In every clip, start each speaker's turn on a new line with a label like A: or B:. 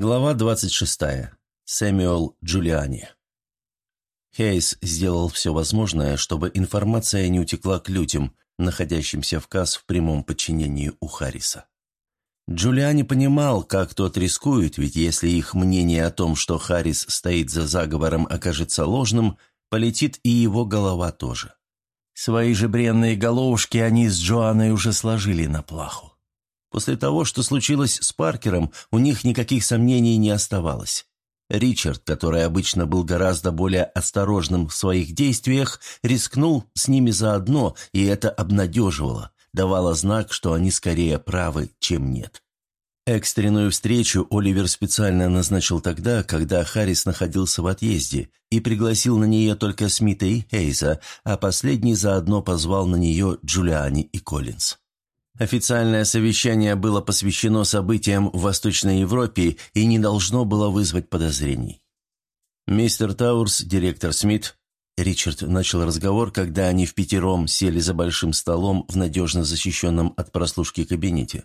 A: Глава 26. Сэмюэл Джулиани. Хейс сделал все возможное, чтобы информация не утекла к людям, находящимся в КАС в прямом подчинении у Харриса. Джулиани понимал, как тот рискует, ведь если их мнение о том, что Харрис стоит за заговором, окажется ложным, полетит и его голова тоже. Свои же бренные головушки они с Джоанной уже сложили на плаху. После того, что случилось с Паркером, у них никаких сомнений не оставалось. Ричард, который обычно был гораздо более осторожным в своих действиях, рискнул с ними заодно, и это обнадеживало, давало знак, что они скорее правы, чем нет. Экстренную встречу Оливер специально назначил тогда, когда Харрис находился в отъезде, и пригласил на нее только Смита и Хейза, а последний заодно позвал на нее Джулиани и Коллинз. Официальное совещание было посвящено событиям в Восточной Европе и не должно было вызвать подозрений. «Мистер Таурс, директор Смит», Ричард начал разговор, когда они в пятером сели за большим столом в надежно защищенном от прослушки кабинете.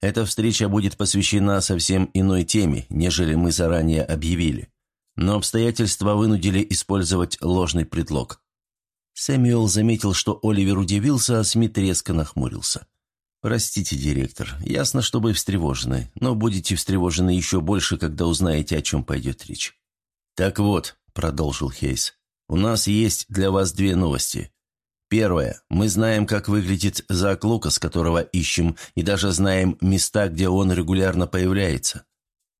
A: «Эта встреча будет посвящена совсем иной теме, нежели мы заранее объявили. Но обстоятельства вынудили использовать ложный предлог». Сэмюэл заметил, что Оливер удивился, а Смит резко нахмурился. «Простите, директор, ясно, что вы встревожены, но будете встревожены еще больше, когда узнаете, о чем пойдет речь». «Так вот», — продолжил Хейс, — «у нас есть для вас две новости. Первое. Мы знаем, как выглядит Зак Лукас, которого ищем, и даже знаем места, где он регулярно появляется.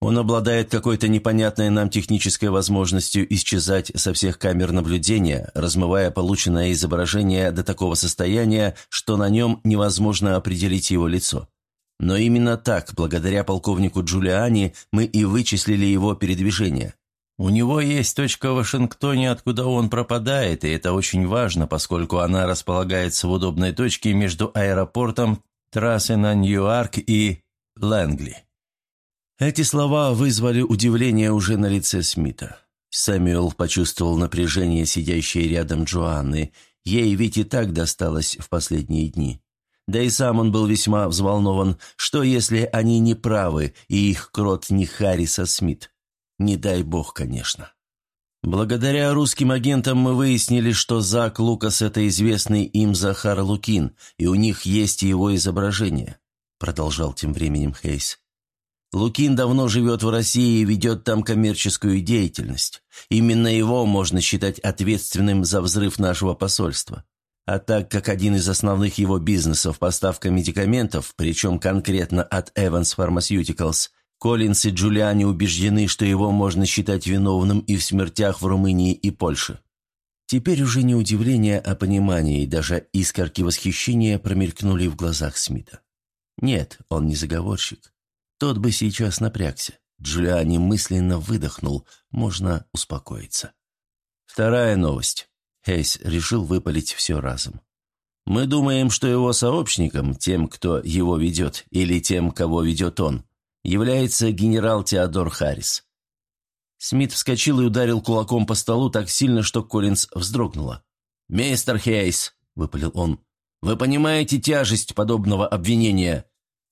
A: Он обладает какой-то непонятной нам технической возможностью исчезать со всех камер наблюдения, размывая полученное изображение до такого состояния, что на нем невозможно определить его лицо. Но именно так, благодаря полковнику Джулиани, мы и вычислили его передвижение. У него есть точка в Вашингтоне, откуда он пропадает, и это очень важно, поскольку она располагается в удобной точке между аэропортом, трассой на Ньюарк и Лэнгли. Эти слова вызвали удивление уже на лице Смита. Сэмюэл почувствовал напряжение сидящей рядом Джоанны. Ей ведь и так досталось в последние дни. Да и сам он был весьма взволнован, что если они не правы, и их крот не Харриса Смит. Не дай бог, конечно. Благодаря русским агентам мы выяснили, что Зак Лукас – это известный им Захар Лукин, и у них есть его изображение, продолжал тем временем Хейс. Лукин давно живет в России и ведет там коммерческую деятельность. Именно его можно считать ответственным за взрыв нашего посольства. А так как один из основных его бизнесов – поставка медикаментов, причем конкретно от Evans Pharmaceuticals, Коллинс и Джулиани убеждены, что его можно считать виновным и в смертях в Румынии и Польше. Теперь уже не удивление, а понимание и даже искорки восхищения промелькнули в глазах Смита. Нет, он не заговорщик. Тот бы сейчас напрягся. Джулиани мысленно выдохнул, можно успокоиться. Вторая новость. Хейс решил выпалить все разом. Мы думаем, что его сообщником, тем, кто его ведет, или тем, кого ведет он, является генерал Теодор Харрис. Смит вскочил и ударил кулаком по столу так сильно, что Коллинз вздрогнула. «Мистер Хейс», — выпалил он, — «вы понимаете тяжесть подобного обвинения?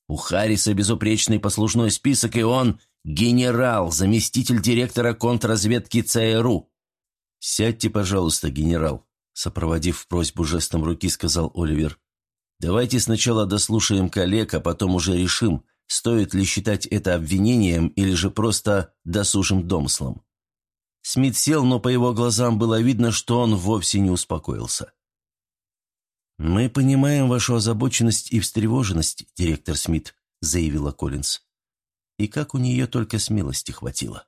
A: У Харриса безупречный послужной список, и он генерал, заместитель директора контрразведки ЦРУ. «Сядьте, пожалуйста, генерал», — сопроводив просьбу жестом руки, сказал Оливер. «Давайте сначала дослушаем коллег, а потом уже решим, стоит ли считать это обвинением или же просто досужим домыслом». Смит сел, но по его глазам было видно, что он вовсе не успокоился. «Мы понимаем вашу озабоченность и встревоженность, директор Смит», — заявила Коллинз. И как у нее только смелости хватило.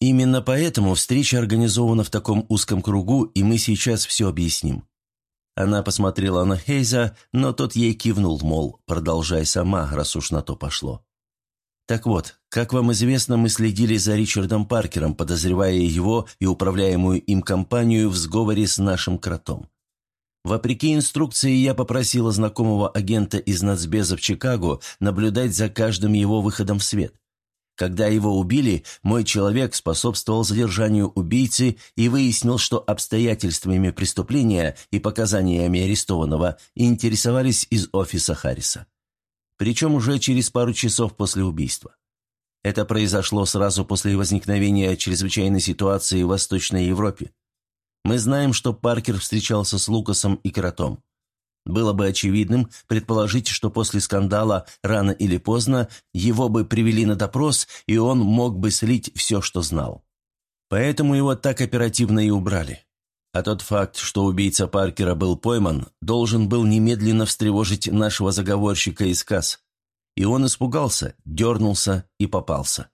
A: «Именно поэтому встреча организована в таком узком кругу, и мы сейчас все объясним». Она посмотрела на Хейза, но тот ей кивнул, мол, продолжай сама, раз уж на то пошло. Так вот, как вам известно, мы следили за Ричардом Паркером, подозревая его и управляемую им компанию в сговоре с нашим кротом. Вопреки инструкции, я попросила знакомого агента из нацбеза в Чикаго наблюдать за каждым его выходом в свет. Когда его убили, мой человек способствовал задержанию убийцы и выяснил, что обстоятельствами преступления и показаниями арестованного интересовались из офиса Харриса. Причем уже через пару часов после убийства. Это произошло сразу после возникновения чрезвычайной ситуации в Восточной Европе. Мы знаем, что Паркер встречался с Лукасом и Кротом. Было бы очевидным предположить, что после скандала рано или поздно его бы привели на допрос, и он мог бы слить все, что знал. Поэтому его так оперативно и убрали. А тот факт, что убийца Паркера был пойман, должен был немедленно встревожить нашего заговорщика из КАС. И он испугался, дернулся и попался.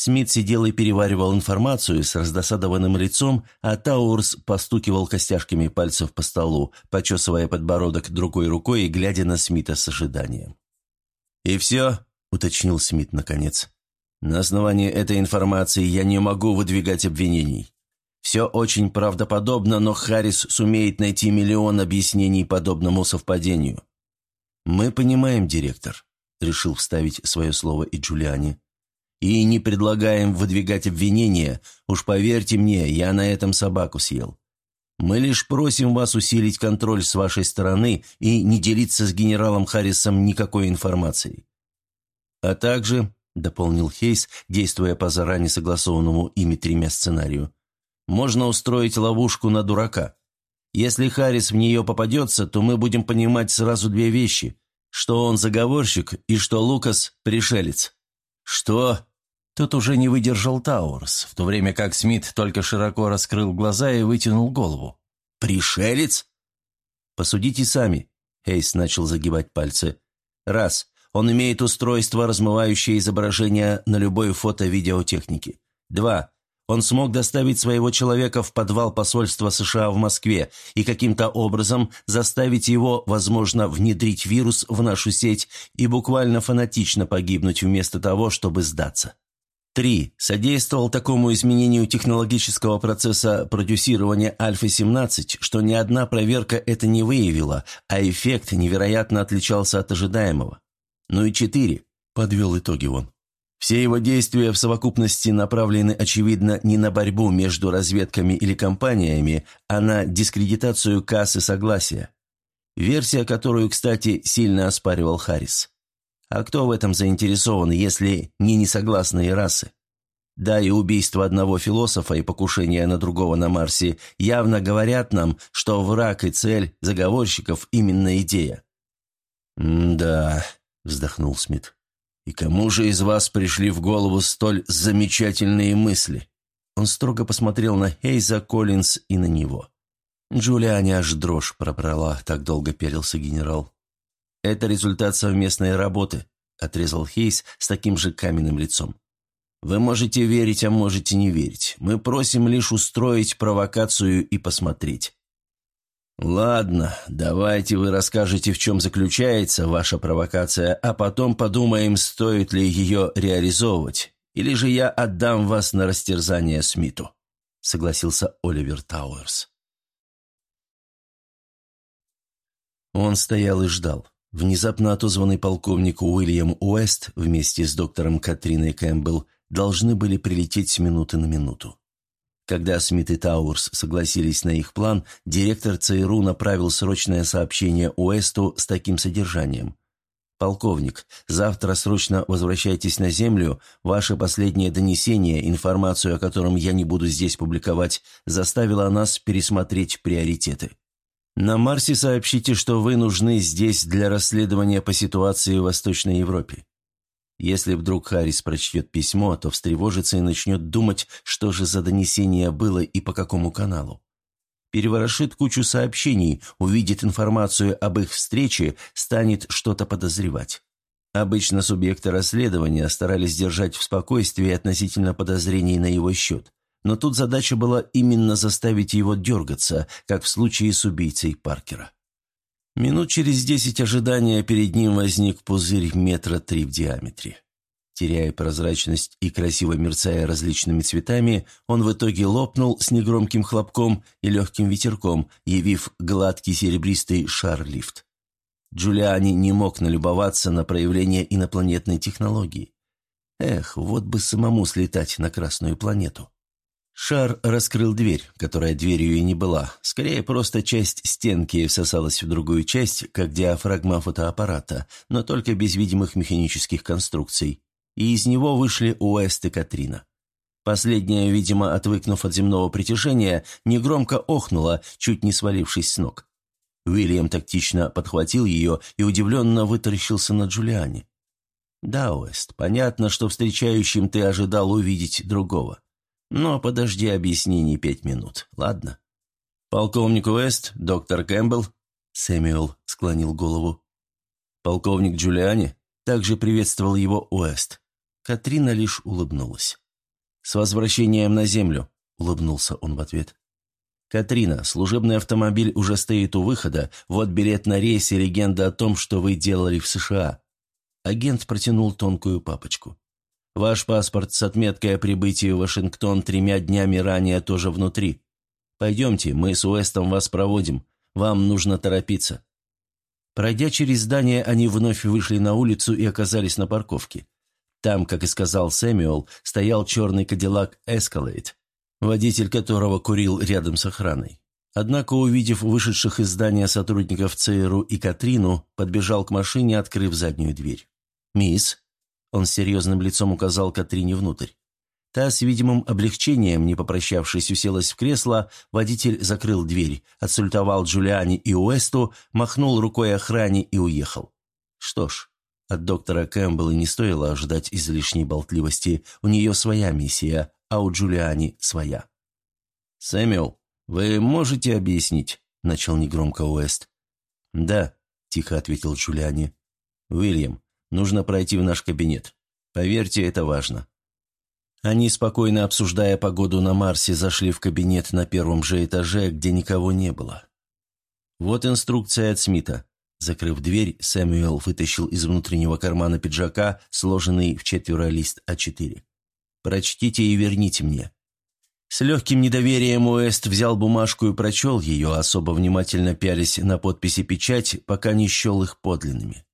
A: Смит сидел и переваривал информацию с раздосадованным лицом, а Таурс постукивал костяшками пальцев по столу, почесывая подбородок другой рукой и глядя на Смита с ожиданием. «И все?» – уточнил Смит наконец. «На основании этой информации я не могу выдвигать обвинений. Все очень правдоподобно, но Харрис сумеет найти миллион объяснений подобному совпадению». «Мы понимаем, директор», – решил вставить свое слово и Джулиани. И не предлагаем выдвигать обвинения, уж поверьте мне, я на этом собаку съел. Мы лишь просим вас усилить контроль с вашей стороны и не делиться с генералом Харрисом никакой информацией. А также, — дополнил Хейс, действуя по заранее согласованному ими тремя сценарию, можно устроить ловушку на дурака. Если Харрис в нее попадется, то мы будем понимать сразу две вещи, что он заговорщик и что Лукас – пришелец. «Что?» Тут уже не выдержал Тауэрс, в то время как Смит только широко раскрыл глаза и вытянул голову. «Пришелец?» «Посудите сами», — Хейс начал загибать пальцы. «Раз. Он имеет устройство, размывающее изображение на любой фото-видеотехнике. Два. Он смог доставить своего человека в подвал посольства США в Москве и каким-то образом заставить его, возможно, внедрить вирус в нашу сеть и буквально фанатично погибнуть вместо того, чтобы сдаться. 3. Содействовал такому изменению технологического процесса продюсирования альфа-17, что ни одна проверка это не выявила, а эффект невероятно отличался от ожидаемого. Ну и 4. Подвел итоги он. Все его действия в совокупности направлены, очевидно, не на борьбу между разведками или компаниями, а на дискредитацию кассы согласия. Версия, которую, кстати, сильно оспаривал Харрис. А кто в этом заинтересован, если не несогласные расы? Да, и убийство одного философа и покушение на другого на Марсе явно говорят нам, что враг и цель заговорщиков именно идея. «Да», — вздохнул Смит. «И кому же из вас пришли в голову столь замечательные мысли?» Он строго посмотрел на Хейза, Коллинз и на него. Джулиане аж дрожь пробрала, так долго перился генерал. «Это результат совместной работы», — отрезал Хейс с таким же каменным лицом. «Вы можете верить, а можете не верить. Мы просим лишь устроить провокацию и посмотреть». «Ладно, давайте вы расскажете, в чем заключается ваша провокация, а потом подумаем, стоит ли ее реализовывать, или же я отдам вас на растерзание Смиту», — согласился Оливер Тауэрс. Он стоял и ждал. Внезапно отозванный полковник Уильям Уэст вместе с доктором Катриной Кэмпбелл должны были прилететь с минуты на минуту. Когда Смит и Тауэрс согласились на их план, директор ЦРУ направил срочное сообщение Уэсту с таким содержанием. «Полковник, завтра срочно возвращайтесь на Землю. Ваше последнее донесение, информацию о котором я не буду здесь публиковать, заставило нас пересмотреть приоритеты. На Марсе сообщите, что вы нужны здесь для расследования по ситуации в Восточной Европе. Если вдруг Харрис прочтет письмо, то встревожится и начнет думать, что же за донесение было и по какому каналу. Переворошит кучу сообщений, увидит информацию об их встрече, станет что-то подозревать. Обычно субъекты расследования старались держать в спокойствии относительно подозрений на его счет. Но тут задача была именно заставить его дергаться, как в случае с убийцей Паркера. Минут через десять ожидания перед ним возник пузырь метра три в диаметре. Теряя прозрачность и красиво мерцая различными цветами, он в итоге лопнул с негромким хлопком и легким ветерком, явив гладкий серебристый шар-лифт. Джулиани не мог налюбоваться на проявление инопланетной технологии. Эх, вот бы самому слетать на Красную планету. Шар раскрыл дверь, которая дверью и не была. Скорее, просто часть стенки всосалась в другую часть, как диафрагма фотоаппарата, но только без видимых механических конструкций. и из него вышли Уэст и Катрина. Последняя, видимо, отвыкнув от земного притяжения, негромко охнула, чуть не свалившись с ног. Уильям тактично подхватил ее и удивленно вытаращился на Джулиане. «Да, Уэст, понятно, что встречающим ты ожидал увидеть другого. Но подожди объяснений пять минут, ладно?» «Полковник Уэст, доктор Кэмпбелл?» Сэмюэл склонил голову. «Полковник Джулиани?» Также приветствовал его Уэст. Катрина лишь улыбнулась. «С возвращением на землю», — улыбнулся он в ответ. «Катрина, служебный автомобиль уже стоит у выхода. Вот билет на рейс и легенда о том, что вы делали в США». Агент протянул тонкую папочку. «Ваш паспорт с отметкой о прибытии в Вашингтон тремя днями ранее тоже внутри. Пойдемте, мы с Уэстом вас проводим. Вам нужно торопиться». Пройдя через здание, они вновь вышли на улицу и оказались на парковке. Там, как и сказал Сэмюэл, стоял черный кадиллак «Эскалейт», водитель которого курил рядом с охраной. Однако, увидев вышедших из здания сотрудников ЦРУ и Катрину, подбежал к машине, открыв заднюю дверь. «Мисс», — он серьезным лицом указал Катрине внутрь. Та с видимым облегчением, не попрощавшись, уселась в кресло, водитель закрыл дверь, отсультовал Джулиани и Уэсту, махнул рукой охране и уехал. Что ж, от доктора Кэмпбелла не стоило ожидать излишней болтливости, у нее своя миссия, а у Джулиани своя. «Сэмюэл, вы можете объяснить?» – начал негромко Уэст. «Да», – тихо ответил Джулиани. «Уильям, нужно пройти в наш кабинет. Поверьте, это важно». Они, спокойно обсуждая погоду на Марсе, зашли в кабинет на первом же этаже, где никого не было. «Вот инструкция от Смита», Закрыв дверь, Сэмюэл вытащил из внутреннего кармана пиджака сложенный в четверо лист А4. «Прочтите и верните мне». С легким недоверием Уэст взял бумажку и прочел ее, особо внимательно пялись на подписи печать, пока не счел их подлинными.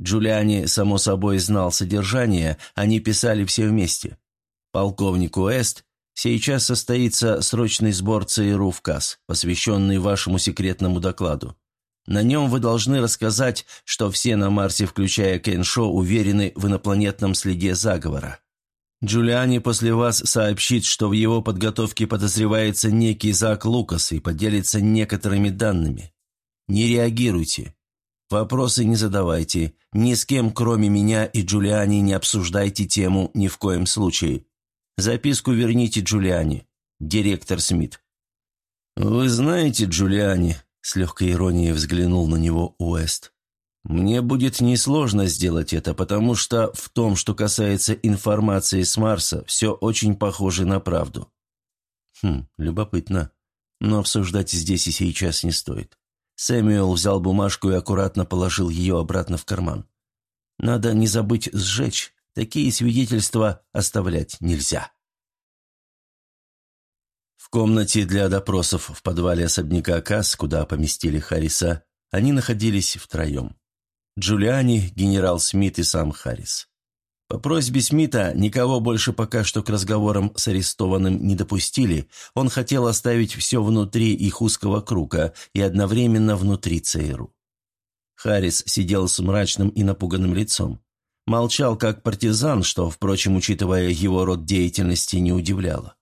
A: Джулиани, само собой, знал содержание, они писали все вместе. «Полковник Уэст, сейчас состоится срочный сбор ЦРУ в КАС, посвященный вашему секретному докладу. На нем вы должны рассказать, что все на Марсе, включая Кеншо, уверены в инопланетном следе заговора. Джулиани после вас сообщит, что в его подготовке подозревается некий Зак Лукас и поделится некоторыми данными. Не реагируйте. Вопросы не задавайте. Ни с кем, кроме меня и Джулиани, не обсуждайте тему ни в коем случае. Записку верните Джулиани. Директор Смит. «Вы знаете, Джулиани», с легкой иронией взглянул на него Уэст. «Мне будет несложно сделать это, потому что в том, что касается информации с Марса, все очень похоже на правду». «Хм, любопытно. Но обсуждать здесь и сейчас не стоит». Сэмюэл взял бумажку и аккуратно положил ее обратно в карман. «Надо не забыть сжечь. Такие свидетельства оставлять нельзя». В комнате для допросов в подвале особняка Касс, куда поместили Харриса, они находились втроем. Джулиани, генерал Смит и сам Харрис. По просьбе Смита никого больше пока что к разговорам с арестованным не допустили, он хотел оставить все внутри их узкого круга и одновременно внутри ЦРУ. Харрис сидел с мрачным и напуганным лицом. Молчал как партизан, что, впрочем, учитывая его род деятельности, не удивляло.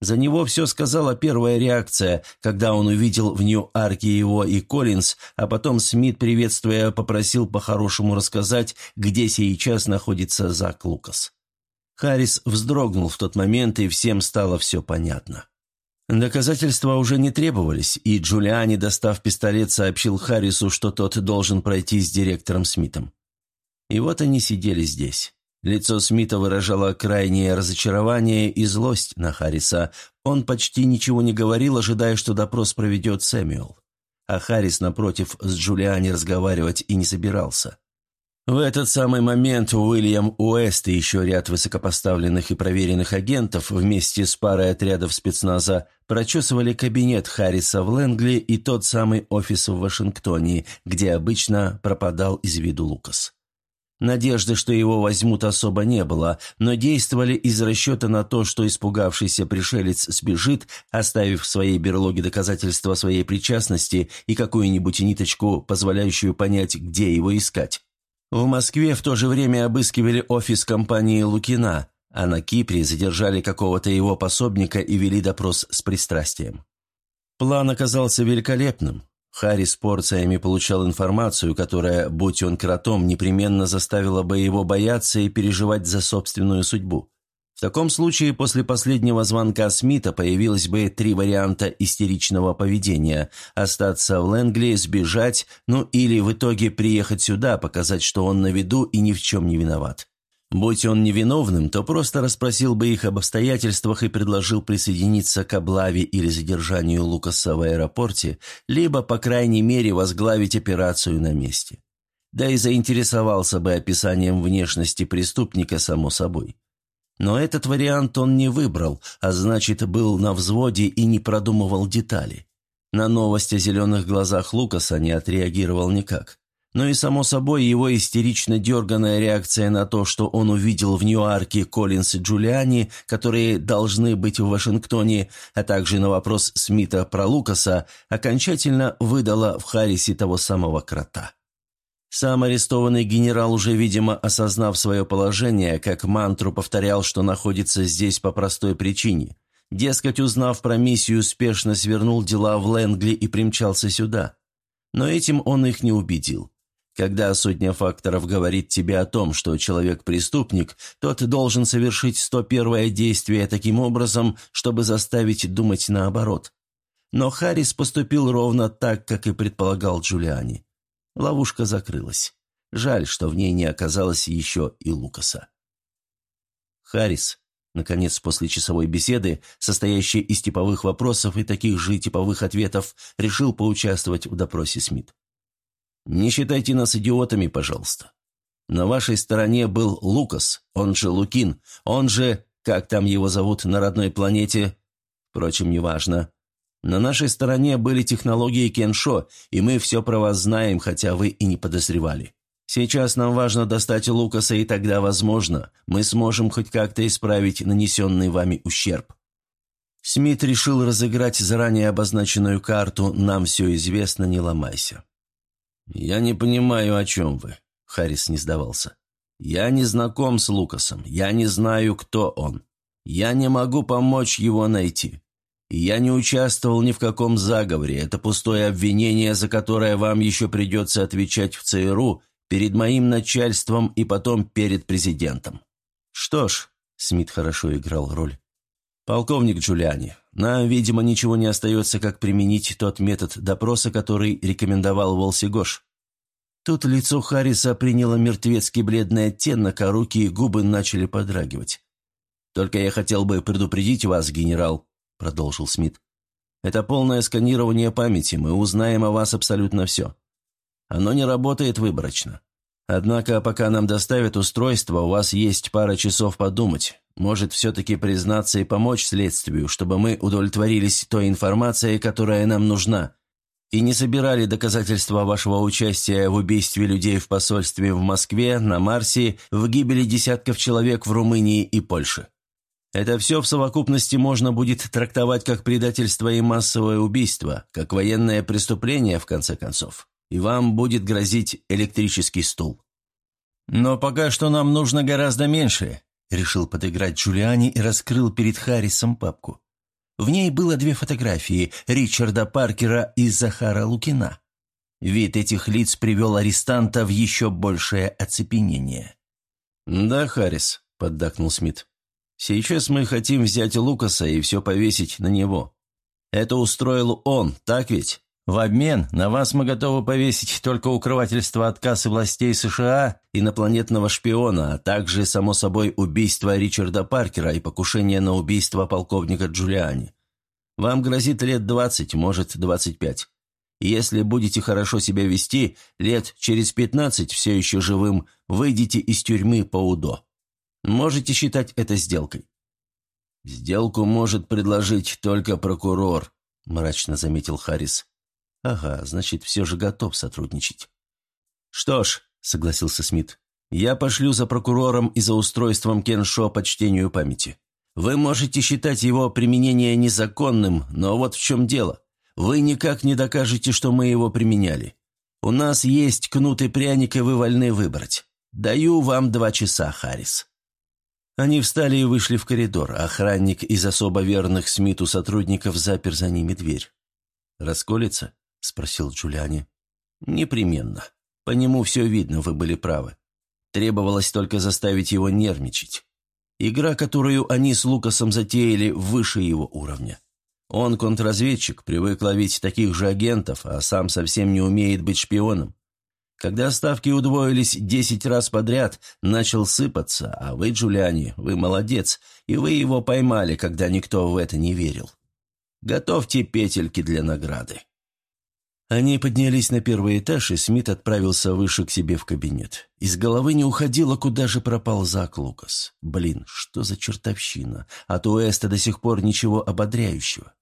A: За него все сказала первая реакция, когда он увидел в Нью-Арке его и Коллинз, а потом Смит, приветствуя, попросил по-хорошему рассказать, где сейчас находится Зак Лукас. Харрис вздрогнул в тот момент, и всем стало все понятно. Доказательства уже не требовались, и Джулиани, достав пистолет, сообщил Харрису, что тот должен пройти с директором Смитом. И вот они сидели здесь. Лицо Смита выражало крайнее разочарование и злость на Харриса. Он почти ничего не говорил, ожидая, что допрос проведет Сэмюэл. А Харрис, напротив, с Джулиани разговаривать и не собирался. В этот самый момент Уильям Уэст и еще ряд высокопоставленных и проверенных агентов вместе с парой отрядов спецназа прочесывали кабинет Харриса в Лэнгли и тот самый офис в Вашингтоне, где обычно пропадал из виду Лукас. Надежды, что его возьмут, особо не было, но действовали из расчета на то, что испугавшийся пришелец сбежит, оставив в своей берлоге доказательства своей причастности и какую-нибудь ниточку, позволяющую понять, где его искать. В Москве в то же время обыскивали офис компании «Лукина», а на Кипре задержали какого-то его пособника и вели допрос с пристрастием. План оказался великолепным. Харри с порциями получал информацию, которая, будь он кротом, непременно заставила бы его бояться и переживать за собственную судьбу. В таком случае после последнего звонка Смита появилось бы три варианта истеричного поведения – остаться в Лэнгли, сбежать, ну или в итоге приехать сюда, показать, что он на виду и ни в чем не виноват. Будь он невиновным, то просто расспросил бы их об обстоятельствах и предложил присоединиться к облаве или задержанию Лукаса в аэропорте, либо, по крайней мере, возглавить операцию на месте. Да и заинтересовался бы описанием внешности преступника, само собой. Но этот вариант он не выбрал, а значит, был на взводе и не продумывал детали. На новость о зеленых глазах Лукаса не отреагировал никак. Но и, само собой, его истерично дерганная реакция на то, что он увидел в Ньюарке Коллинс и Джулиани, которые должны быть в Вашингтоне, а также на вопрос Смита про Лукаса, окончательно выдала в Харрисе того самого крота. Сам арестованный генерал, уже, видимо, осознав свое положение, как мантру повторял, что находится здесь по простой причине. Дескать, узнав про миссию, спешно свернул дела в Лэнгли и примчался сюда. Но этим он их не убедил. Когда сотня факторов говорит тебе о том, что человек преступник, то ты должен совершить 101 действие таким образом, чтобы заставить думать наоборот. Но Харрис поступил ровно так, как и предполагал Джулиани. Ловушка закрылась. Жаль, что в ней не оказалось еще и Лукаса. Харрис, наконец, после часовой беседы, состоящей из типовых вопросов и таких же типовых ответов, решил поучаствовать в допросе Смит. «Не считайте нас идиотами, пожалуйста. На вашей стороне был Лукас, он же Лукин, он же, как там его зовут на родной планете, впрочем, неважно. На нашей стороне были технологии Кеншо, и мы все про вас знаем, хотя вы и не подозревали. Сейчас нам важно достать Лукаса, и тогда, возможно, мы сможем хоть как-то исправить нанесенный вами ущерб». Смит решил разыграть заранее обозначенную карту «Нам все известно, не ломайся». «Я не понимаю, о чем вы», — Харрис не сдавался. «Я не знаком с Лукасом, я не знаю, кто он. Я не могу помочь его найти. Я не участвовал ни в каком заговоре. Это пустое обвинение, за которое вам еще придется отвечать в ЦРУ перед моим начальством и потом перед президентом. Что ж, Смит хорошо играл роль. Полковник Джулиани, нам, видимо, ничего не остается, как применить тот метод допроса, который рекомендовал Волсигош. Тут лицо Харриса приняло мертвецкий бледный оттенок, а руки и губы начали подрагивать. «Только я хотел бы предупредить вас, генерал», – продолжил Смит. «Это полное сканирование памяти, мы узнаем о вас абсолютно все. Оно не работает выборочно. Однако, пока нам доставят устройство, у вас есть пара часов подумать. Может, все-таки признаться и помочь следствию, чтобы мы удовлетворились той информацией, которая нам нужна, и не собирали доказательства вашего участия в убийстве людей в посольстве в Москве, на Марсе, в гибели десятков человек в Румынии и Польше. Это все в совокупности можно будет трактовать как предательство и массовое убийство, как военное преступление, в конце концов. И вам будет грозить электрический стул. Но пока что нам нужно гораздо меньше, решил подыграть Джулиани и раскрыл перед Харрисом папку. В ней было две фотографии Ричарда Паркера и Захара Лукина. Вид этих лиц привел арестанта в еще большее оцепенение. «Да, Харрис», — поддакнул Смит. Сейчас мы хотим взять Лукаса и все повесить на него. Это устроил он, так ведь? В обмен на вас мы готовы повесить только укрывательство отказа властей США, инопланетного шпиона, а также, само собой, убийство Ричарда Паркера и покушение на убийство полковника Джулиани. Вам грозит лет двадцать, может, двадцать пять. Если будете хорошо себя вести, лет через пятнадцать, все еще живым, выйдете из тюрьмы по УДО. Можете считать это сделкой». «Сделку может предложить только прокурор», – мрачно заметил Харрис. «Ага, значит, все же готов сотрудничать». «Что ж», – согласился Смит, – «я пошлю за прокурором и за устройством Кеншо по чтению памяти. Вы можете считать его применение незаконным, но вот в чем дело. Вы никак не докажете, что мы его применяли. У нас есть кнут и пряник, и вы вольны выбрать. Даю вам два часа, Харрис». Они встали и вышли в коридор. Охранник из особо верных Смиту сотрудников запер за ними дверь. «Расколется?» — спросил Джулиани. «Непременно. По нему все видно, вы были правы. Требовалось только заставить его нервничать. Игра, которую они с Лукасом затеяли, выше его уровня. Он контрразведчик, привык ловить таких же агентов, а сам совсем не умеет быть шпионом. Когда ставки удвоились десять раз подряд, начал сыпаться, а вы, Джулиани, вы молодец, и вы его поймали, когда никто в это не верил. Готовьте петельки для награды. Они поднялись на первый этаж, и Смит отправился выше к себе в кабинет. Из головы не уходило, куда же пропал Зак Лукас. Блин, что за чертовщина? От Уэста до сих пор ничего ободряющего.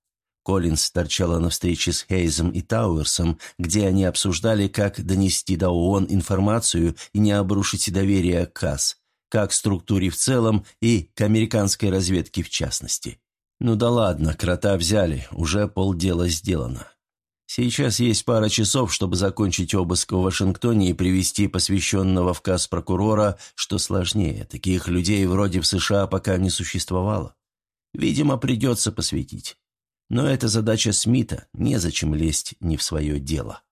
A: Коллинз торчала на встрече с Хейзом и Тауэрсом, где они обсуждали, как донести до ООН информацию и не обрушить доверие КАС, как структуре в целом и к американской разведке в частности. Ну да ладно, крота взяли, уже полдела сделано. Сейчас есть пара часов, чтобы закончить обыск в Вашингтоне и привести посвященного в КАС прокурора, что сложнее. Таких людей вроде в США пока не существовало. Видимо, придется посвятить. Но это задача Смита, незачем лезть не в свое дело.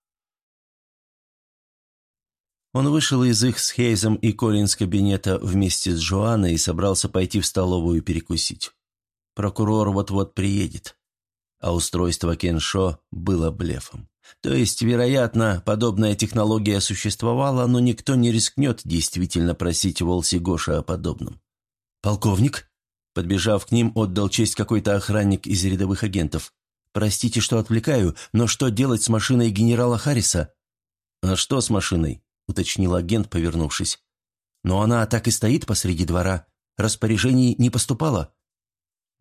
A: Он вышел из их с Хейзом и Коллинс кабинета вместе с Джоанной и собрался пойти в столовую перекусить. Прокурор вот-вот приедет. А устройство Кеншо было блефом. То есть, вероятно, подобная технология существовала, но никто не рискнет действительно просить Волси Гоша о подобном. «Полковник?» Подбежав к ним, отдал честь какой-то охранник из рядовых агентов. «Простите, что отвлекаю, но что делать с машиной генерала Харриса?» «А что с машиной?» — уточнил агент, повернувшись. «Но она так и стоит посреди двора. Распоряжений не поступало».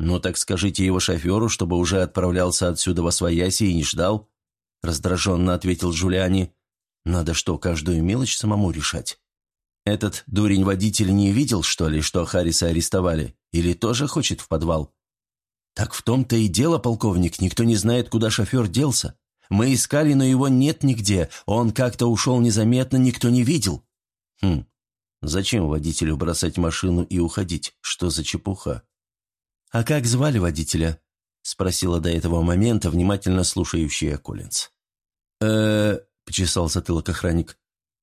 A: «Ну так скажите его шоферу, чтобы уже отправлялся отсюда во свояси и не ждал», — раздраженно ответил Джулиани. «Надо что, каждую мелочь самому решать?» «Этот дурень-водитель не видел, что ли, что Харриса арестовали? Или тоже хочет в подвал?» «Так в том-то и дело, полковник, никто не знает, куда шофер делся. Мы искали, но его нет нигде. Он как-то ушел незаметно, никто не видел». «Хм, зачем водителю бросать машину и уходить? Что за чепуха?» «А как звали водителя?» — спросила до этого момента внимательно слушающая Коллинз. э почесал затылок охранник.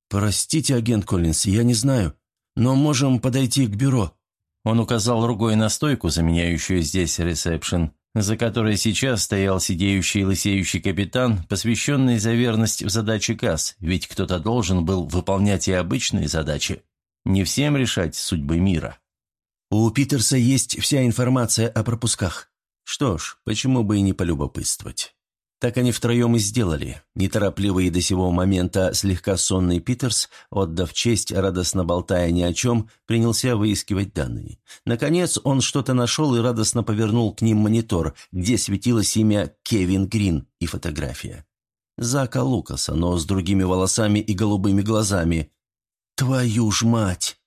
A: «Простите, агент Коллинз, я не знаю, но можем подойти к бюро». Он указал рукой на стойку, заменяющую здесь ресепшн, за которой сейчас стоял сидеющий лысеющий капитан, посвященный за верность в задачи КАС, ведь кто-то должен был выполнять и обычные задачи. Не всем решать судьбы мира. «У Питерса есть вся информация о пропусках. Что ж, почему бы и не полюбопытствовать?» Так они втроем и сделали. Неторопливый до сего момента слегка сонный Питерс, отдав честь, радостно болтая ни о чем, принялся выискивать данные. Наконец он что-то нашел и радостно повернул к ним монитор, где светилось имя Кевин Грин и фотография. Зака Лукаса, но с другими волосами и голубыми глазами. «Твою ж мать!»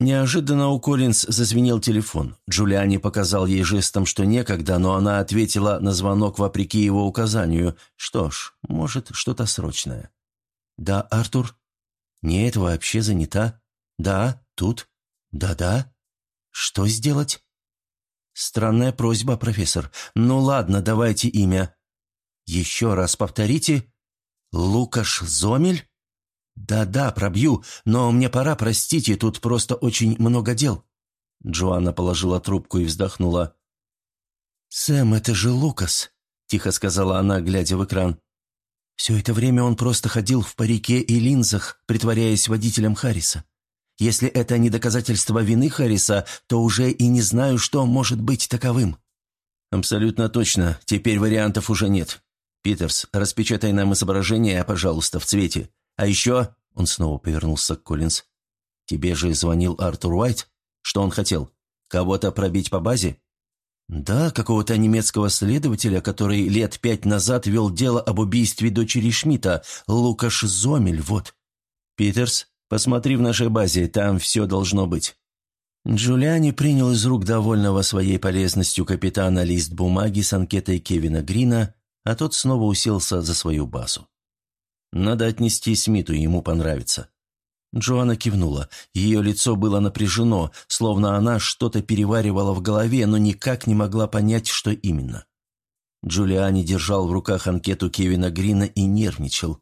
A: Неожиданно у Коллинз зазвенел телефон. Джулиани показал ей жестом, что некогда, но она ответила на звонок вопреки его указанию. Что ж, может, что-то срочное. «Да, Артур?» «Нет, вообще занята». «Да, тут». «Да-да». «Что сделать?» «Странная просьба, профессор. Ну ладно, давайте имя». «Еще раз повторите». «Лукаш Зомель?» «Да-да, пробью, но мне пора, простите, тут просто очень много дел». Джоанна положила трубку и вздохнула. «Сэм, это же Лукас», — тихо сказала она, глядя в экран. «Все это время он просто ходил в парике и линзах, притворяясь водителем Харриса. Если это не доказательство вины Харриса, то уже и не знаю, что может быть таковым». «Абсолютно точно. Теперь вариантов уже нет. Питерс, распечатай нам изображение, пожалуйста, в цвете. А еще...» — он снова повернулся к Коллинз. «Тебе же звонил Артур Уайт? Что он хотел? Кого-то пробить по базе?» «Да, какого-то немецкого следователя, который лет пять назад вел дело об убийстве дочери Шмидта, Лукаш Зомель, вот». «Питерс, посмотри в нашей базе, там все должно быть». Джулиани принял из рук довольного своей полезностью капитана лист бумаги с анкетой Кевина Грина, а тот снова уселся за свою базу. Надо отнести Смиту, ему понравится». Джоанна кивнула. Ее лицо было напряжено, словно она что-то переваривала в голове, но никак не могла понять, что именно. Джулиани держал в руках анкету Кевина Грина и нервничал.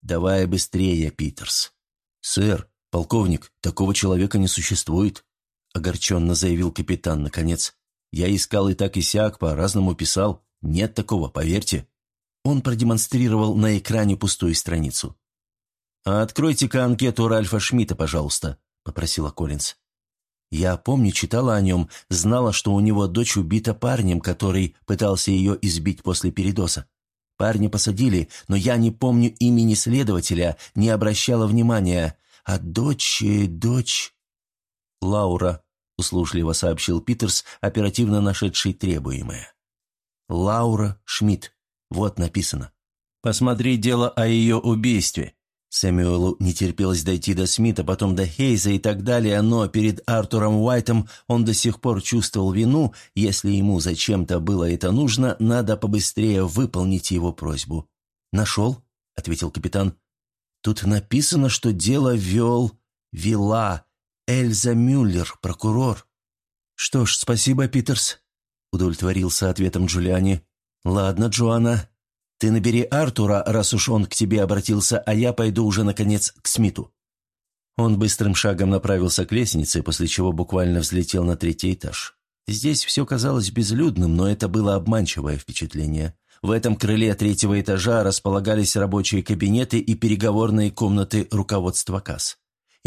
A: «Давай быстрее, Питерс». «Сэр, полковник, такого человека не существует», — огорченно заявил капитан наконец. «Я искал и так и сяк, по-разному писал. Нет такого, поверьте». Он продемонстрировал на экране пустую страницу. «А откройте-ка анкету Ральфа Шмидта, пожалуйста», — попросила Коллинз. «Я помню, читала о нем, знала, что у него дочь убита парнем, который пытался ее избить после передоза. Парня посадили, но я не помню имени следователя, не обращала внимания. А дочь... Э, дочь...» «Лаура», — услужливо сообщил Питерс, оперативно нашедший требуемое. «Лаура Шмидт. Вот написано. Посмотри дело о ее убийстве. Сэмюэлу не терпелось дойти до Смита, потом до Хейза и так далее, но перед Артуром Уайтом он до сих пор чувствовал вину, если ему зачем-то было это нужно, надо побыстрее выполнить его просьбу. «Нашел?» — ответил капитан. «Тут написано, что дело вел... вела Эльза Мюллер, прокурор». «Что ж, спасибо, Питерс», — удовлетворился ответом Джулиани. «Ладно, Джоанна, ты набери Артура, раз уж он к тебе обратился, а я пойду уже, наконец, к Смиту». Он быстрым шагом направился к лестнице, после чего буквально взлетел на третий этаж. Здесь все казалось безлюдным, но это было обманчивое впечатление. В этом крыле третьего этажа располагались рабочие кабинеты и переговорные комнаты руководства КАС.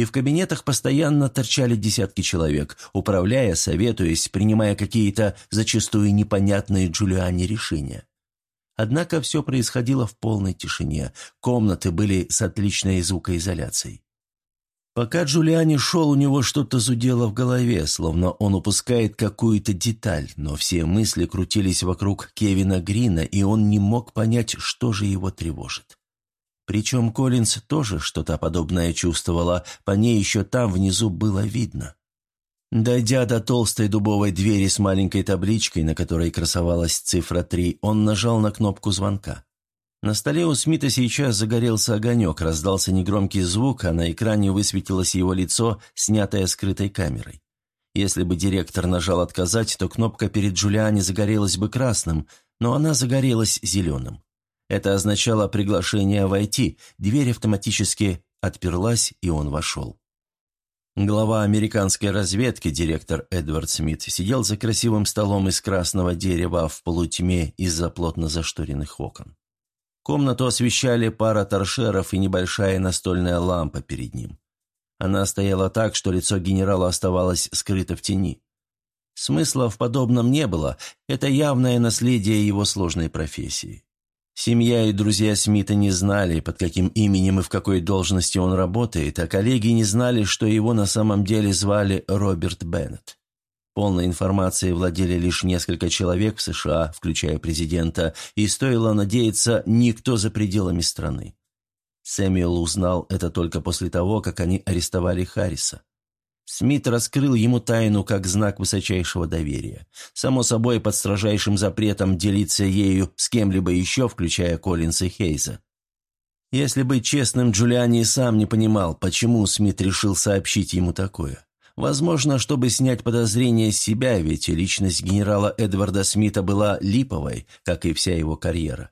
A: И в кабинетах постоянно торчали десятки человек, управляя, советуясь, принимая какие-то зачастую непонятные Джулиане решения. Однако все происходило в полной тишине. Комнаты были с отличной звукоизоляцией. Пока Джулиани шел, у него что-то зудело в голове, словно он упускает какую-то деталь, но все мысли крутились вокруг Кевина Грина, и он не мог понять, что же его тревожит. Причем Коллинз тоже что-то подобное чувствовала, по ней еще там внизу было видно. Дойдя до толстой дубовой двери с маленькой табличкой, на которой красовалась цифра 3, он нажал на кнопку звонка. На столе у Смита сейчас загорелся огонек, раздался негромкий звук, а на экране высветилось его лицо, снятое скрытой камерой. Если бы директор нажал «отказать», то кнопка перед Джулиани загорелась бы красным, но она загорелась зеленым. Это означало приглашение войти, дверь автоматически отперлась, и он вошел. Глава американской разведки, директор Эдвард Смит, сидел за красивым столом из красного дерева в полутьме из-за плотно зашторенных окон. Комнату освещали пара торшеров и небольшая настольная лампа перед ним. Она стояла так, что лицо генерала оставалось скрыто в тени. Смысла в подобном не было, это явное наследие его сложной профессии. Семья и друзья Смита не знали, под каким именем и в какой должности он работает, а коллеги не знали, что его на самом деле звали Роберт Беннет. Полной информацией владели лишь несколько человек в США, включая президента, и стоило надеяться, никто за пределами страны. Сэмюэл узнал это только после того, как они арестовали Харриса. Смит раскрыл ему тайну как знак высочайшего доверия. Само собой, под строжайшим запретом делиться ею с кем-либо еще, включая Коллинса Хейза. Если быть честным, Джулиани сам не понимал, почему Смит решил сообщить ему такое. Возможно, чтобы снять подозрения с себя, ведь личность генерала Эдварда Смита была липовой, как и вся его карьера.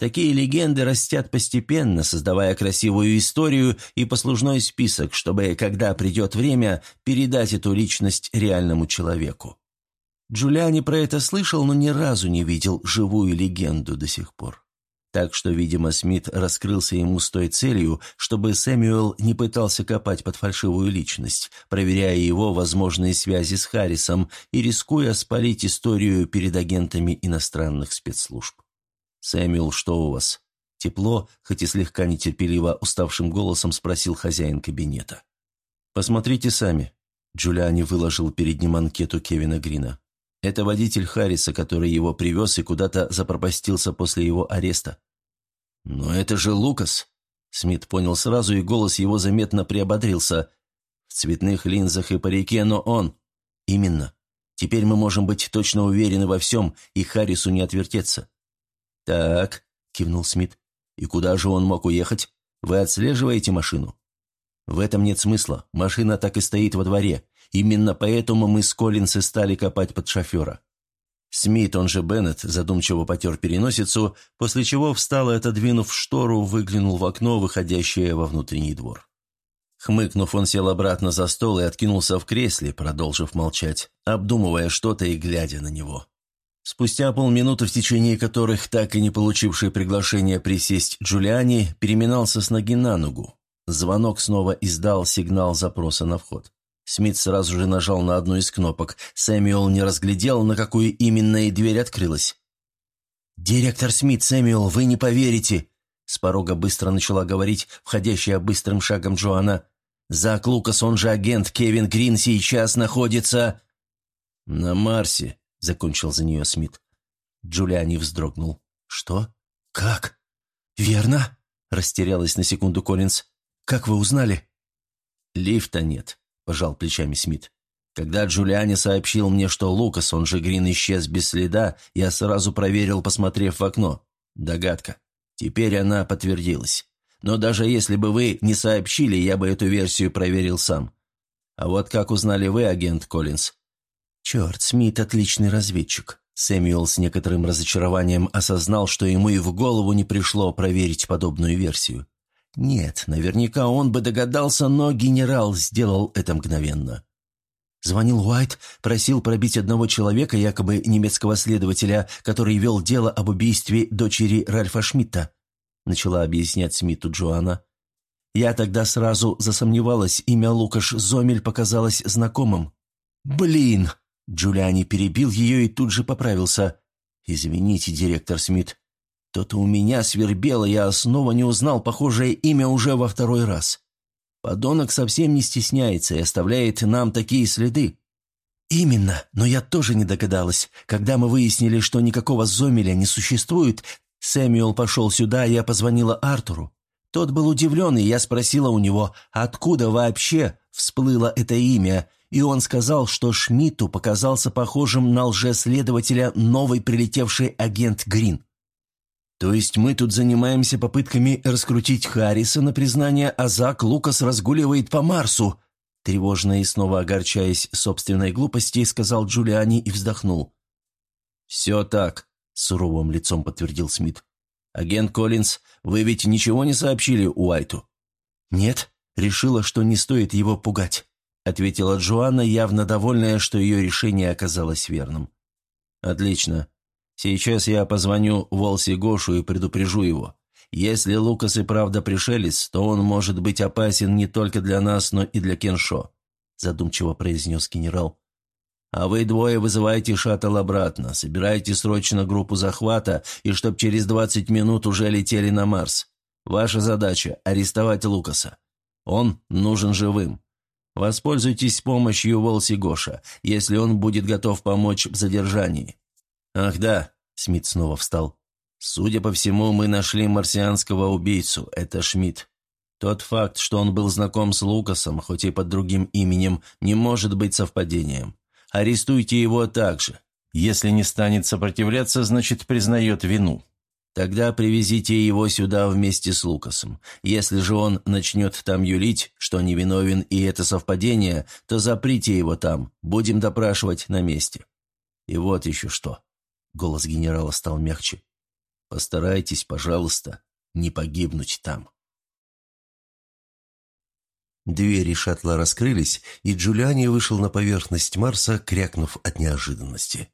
A: Такие легенды растят постепенно, создавая красивую историю и послужной список, чтобы, когда придет время, передать эту личность реальному человеку. Джулиани про это слышал, но ни разу не видел живую легенду до сих пор. Так что, видимо, Смит раскрылся ему с той целью, чтобы Сэмюэл не пытался копать под фальшивую личность, проверяя его возможные связи с Харрисом и рискуя спалить историю перед агентами иностранных спецслужб. «Сэмюэл, что у вас?» Тепло, хоть и слегка нетерпеливо, уставшим голосом спросил хозяин кабинета. «Посмотрите сами». Джулиани выложил перед ним анкету Кевина Грина. «Это водитель Харриса, который его привез и куда-то запропастился после его ареста». «Но это же Лукас!» Смит понял сразу, и голос его заметно приободрился. «В цветных линзах и парике, но он...» «Именно. Теперь мы можем быть точно уверены во всем, и Харрису не отвертеться. «Так», — кивнул Смит, И куда же он мог уехать? Вы отслеживаете машину?» «В этом нет смысла. Машина так и стоит во дворе. Именно поэтому мы с Коллинс и стали копать под шофера». Смит, он же Беннет, задумчиво потер переносицу, после чего встал и, отодвинув штору, выглянул в окно, выходящее во внутренний двор. Хмыкнув, он сел обратно за стол и откинулся в кресле, продолжив молчать, обдумывая что-то и глядя на него. Спустя полминуты, в течение которых, так и не получивший приглашение присесть Джулиани, переминался с ноги на ногу. Звонок снова издал сигнал запроса на вход. Смит сразу же нажал на одну из кнопок. Сэмюэл не разглядел, на какую именно и дверь открылась. «Директор Смит, Сэмюэл, вы не поверите!» С порога быстро начала говорить входящая быстрым шагом Джоанна. «Зак Лукас, он же агент Кевин Грин, сейчас находится...» «На Марсе», — закончил за нее Смит. Джулиани вздрогнул. «Что? Как? Верно?» — растерялась на секунду Коллинз. «Как вы узнали?» «Лифта нет», — пожал плечами Смит. «Когда Джулиани сообщил мне, что Лукас, он же Грин, исчез без следа, я сразу проверил, посмотрев в окно. Догадка. Теперь она подтвердилась. Но даже если бы вы не сообщили, я бы эту версию проверил сам. А вот как узнали вы, агент Коллинз, «Черт, Смит отличный разведчик». Сэмюэл с некоторым разочарованием осознал, что ему и в голову не пришло проверить подобную версию. Нет, наверняка он бы догадался, но генерал сделал это мгновенно. Звонил Уайт, просил пробить одного человека, якобы немецкого следователя, который вел дело об убийстве дочери Ральфа Шмидта, начала объяснять Смиту Джоанна. Я тогда сразу засомневалась, имя Лукаш Зомель показалось знакомым. «Блин!» Джулиани перебил ее и тут же поправился. «Извините, директор Смит. То-то у меня свербело, я снова не узнал похожее имя уже во второй раз. Подонок совсем не стесняется и оставляет нам такие следы». «Именно, но я тоже не догадалась. Когда мы выяснили, что никакого Зомеля не существует, Сэмюэл пошел сюда, я позвонила Артуру. Тот был удивлен, и я спросила у него, откуда вообще всплыло это имя, и он сказал, что Шмидту показался похожим на лжеследователя новый прилетевший агент Грин. То есть мы тут занимаемся попытками раскрутить Харриса на признание, а Зак Лукас разгуливает по Марсу, тревожно и снова огорчаясь собственной глупости, сказал Джулиани и вздохнул. «Все так», — суровым лицом подтвердил Смит. «Агент Коллинз, вы ведь ничего не сообщили Уайту?» «Нет, решила, что не стоит его пугать». — ответила Джоанна, явно довольная, что ее решение оказалось верным. «Отлично. Сейчас я позвоню Волси Гошу и предупрежу его. Если Лукас и правда пришелец, то он может быть опасен не только для нас, но и для Кеншо», — задумчиво произнес генерал. «А вы двое вызываете шаттл обратно, собирайте срочно группу захвата, и чтоб через двадцать минут уже летели на Марс. Ваша задача — арестовать Лукаса. Он нужен живым. Воспользуйтесь помощью Волси Гоша, если он будет готов помочь в задержании». «Ах да», — Смит снова встал. «Судя по всему, мы нашли марсианского убийцу. Это Шмидт. Тот факт, что он был знаком с Лукасом, хоть и под другим именем, не может быть совпадением. Арестуйте его также. Если не станет сопротивляться, значит, признает вину. Тогда привезите его сюда вместе с Лукасом. Если же он начнет там юлить, что невиновен и это совпадение, то заприте его там, будем допрашивать на месте. И вот еще что. Голос генерала стал мягче. Постарайтесь, пожалуйста, не погибнуть там. Двери шаттла раскрылись, и Джулиани вышел на поверхность Марса, крякнув от неожиданности.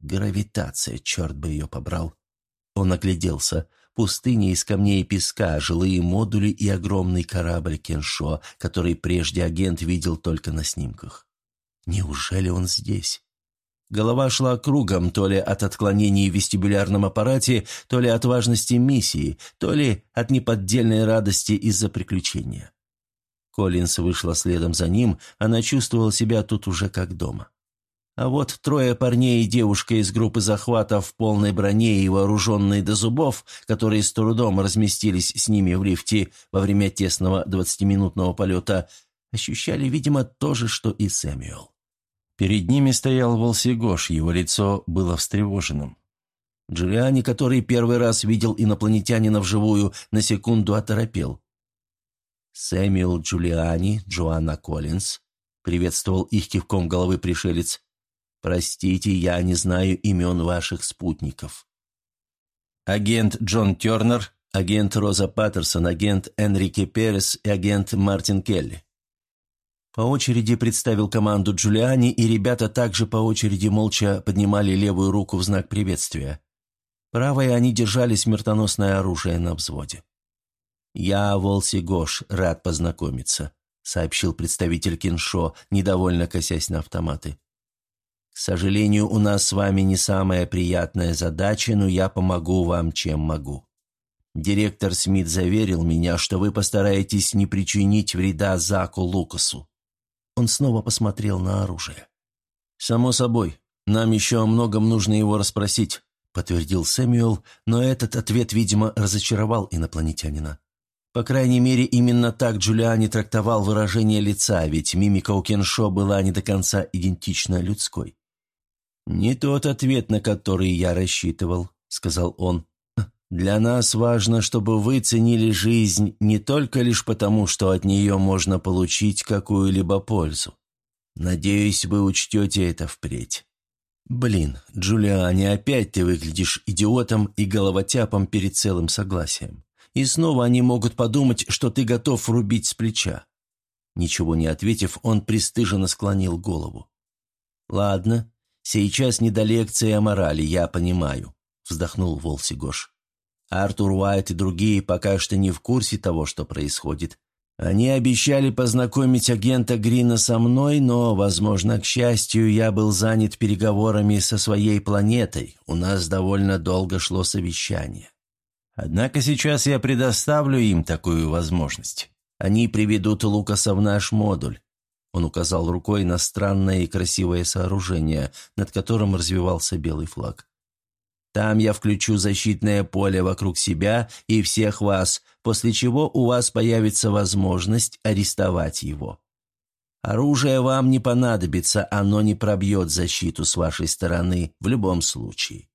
A: Гравитация, черт бы ее побрал. Он огляделся. Пустыня из камней и песка, жилые модули и огромный корабль Кеншо, который прежде агент видел только на снимках. Неужели он здесь? Голова шла кругом, то ли от отклонений в вестибулярном аппарате, то ли от важности миссии, то ли от неподдельной радости из-за приключения. Коллинс вышла следом за ним, она чувствовала себя тут уже как дома. А вот трое парней и девушка из группы захвата в полной броне и вооруженные до зубов, которые с трудом разместились с ними в лифте во время тесного двадцатиминутного полета, ощущали, видимо, то же, что и Сэмюэл. Перед ними стоял Волсигош, его лицо было встревоженным. Джулиани, который первый раз видел инопланетянина вживую, на секунду оторопел. «Сэмюэл Джулиани, Джоанна Коллинз», — приветствовал их кивком головы пришелец. «Простите, я не знаю имен ваших спутников». Агент Джон Тернер, агент Роза Паттерсон, агент Энрике Перес и агент Мартин Келли. По очереди представил команду Джулиани, и ребята также по очереди молча поднимали левую руку в знак приветствия. Правой они держали смертоносное оружие на взводе. «Я Волси Гош, рад познакомиться», — сообщил представитель Киншо, недовольно косясь на автоматы. «К сожалению, у нас с вами не самая приятная задача, но я помогу вам, чем могу. Директор Смит заверил меня, что вы постараетесь не причинить вреда Заку Лукасу». Он снова посмотрел на оружие. «Само собой, нам еще о многом нужно его расспросить подтвердил Сэмюэл, но этот ответ, видимо, разочаровал инопланетянина. По крайней мере, именно так Джулиани трактовал выражение лица, ведь мимика у Кеншо была не до конца идентична людской. «Не тот ответ, на который я рассчитывал», — сказал он. «Для нас важно, чтобы вы ценили жизнь не только лишь потому, что от нее можно получить какую-либо пользу. Надеюсь, вы учтете это впредь». «Блин, Джулиани, опять ты выглядишь идиотом и головотяпом перед целым согласием. И снова они могут подумать, что ты готов рубить с плеча». Ничего не ответив, он пристыженно склонил голову. «Ладно, сейчас не до лекции о морали, я понимаю», — вздохнул Волси Гош. «Артур Уайт и другие пока что не в курсе того, что происходит, они обещали познакомить агента Грина со мной, но, возможно, к счастью, я был занят переговорами со своей планетой. У нас довольно долго шло совещание. Однако сейчас я предоставлю им такую возможность. Они приведут Лукаса в наш модуль. Он указал рукой на странное и красивое сооружение, над которым развивался белый флаг. Там я включу защитное поле вокруг себя и всех вас, после чего у вас появится возможность арестовать его. Оружие вам не понадобится, оно не пробьет защиту с вашей стороны в любом случае.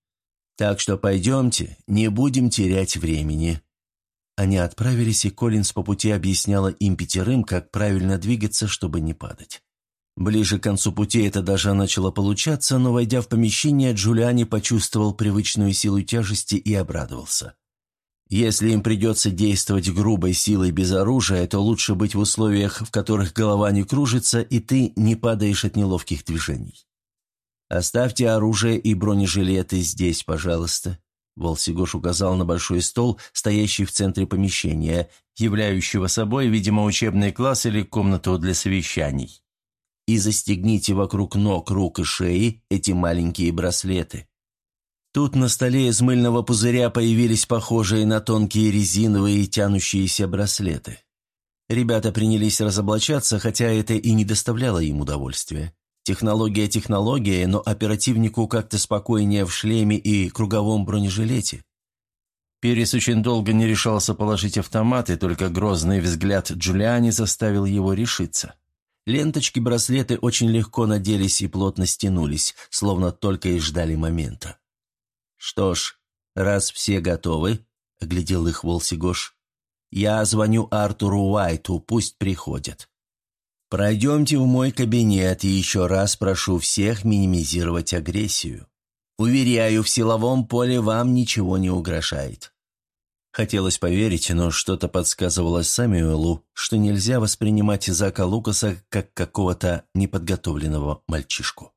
A: Так что пойдемте, не будем терять времени». Они отправились, и Коллинз по пути объясняла им пятерым, как правильно двигаться, чтобы не падать. Ближе к концу пути это даже начало получаться, но, войдя в помещение, Джулиани почувствовал привычную силу тяжести и обрадовался. Если им придется действовать грубой силой без оружия, то лучше быть в условиях, в которых голова не кружится, и ты не падаешь от неловких движений. «Оставьте оружие и бронежилеты здесь, пожалуйста», Волсигош указал на большой стол, стоящий в центре помещения, являющего собой, видимо, учебный класс или комнату для совещаний и застегните вокруг ног, рук и шеи эти маленькие браслеты. Тут на столе из мыльного пузыря появились похожие на тонкие резиновые тянущиеся браслеты. Ребята принялись разоблачаться, хотя это и не доставляло им удовольствия. Технология технология, но оперативнику как-то спокойнее в шлеме и круговом бронежилете. Перес очень долго не решался положить автомат, и только грозный взгляд Джулиани заставил его решиться. Ленточки-браслеты очень легко наделись и плотно стянулись, словно только и ждали момента. «Что ж, раз все готовы», — оглядел их Волсигош, — «я звоню Артуру Уайту, пусть приходят. Пройдемте в мой кабинет и еще раз прошу всех минимизировать агрессию. Уверяю, в силовом поле вам ничего не угрожает. Хотелось поверить, но что-то подсказывало Самюэлу, что нельзя воспринимать Зака Лукаса как какого-то неподготовленного мальчишку.